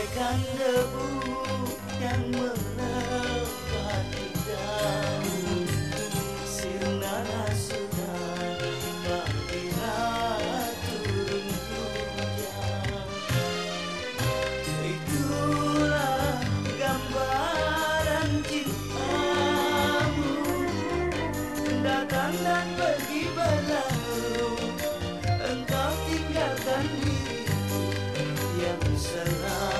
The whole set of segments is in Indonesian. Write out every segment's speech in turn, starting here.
Kan debu yang menebak di dalam sirna rasa bagi ratu hujan. itulah gambaran cintamu. Datang dan pergi berlalu. Engkau tinggalkan diri yang selalu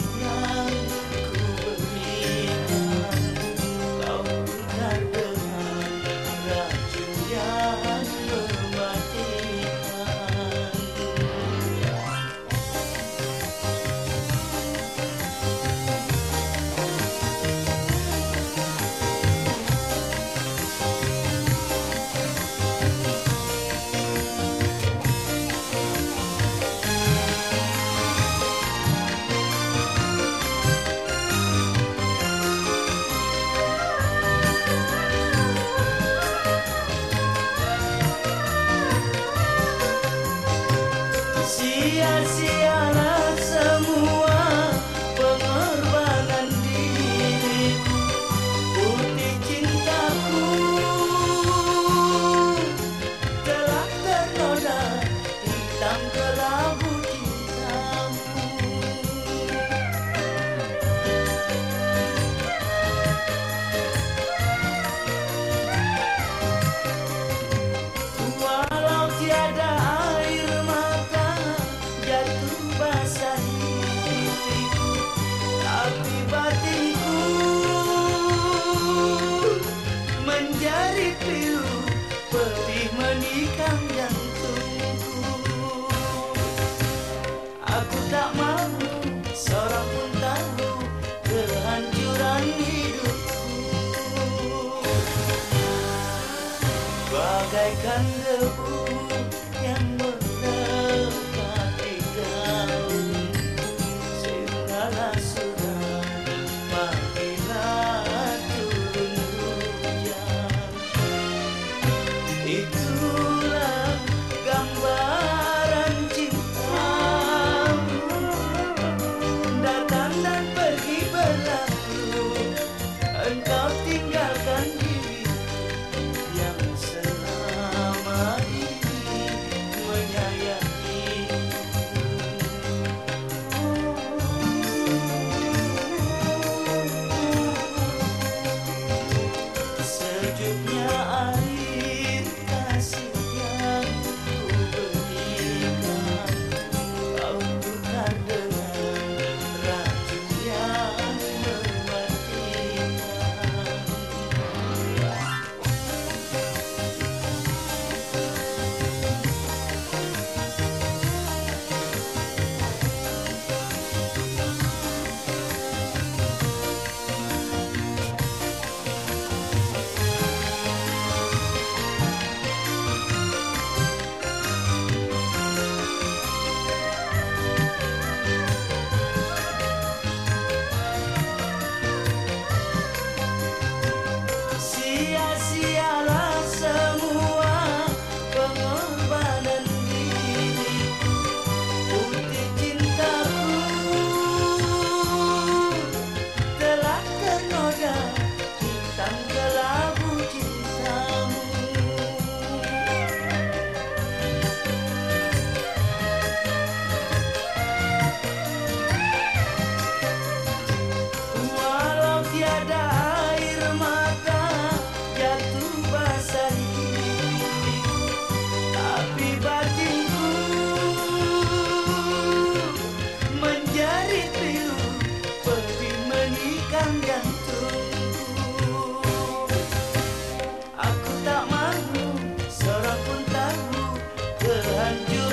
you.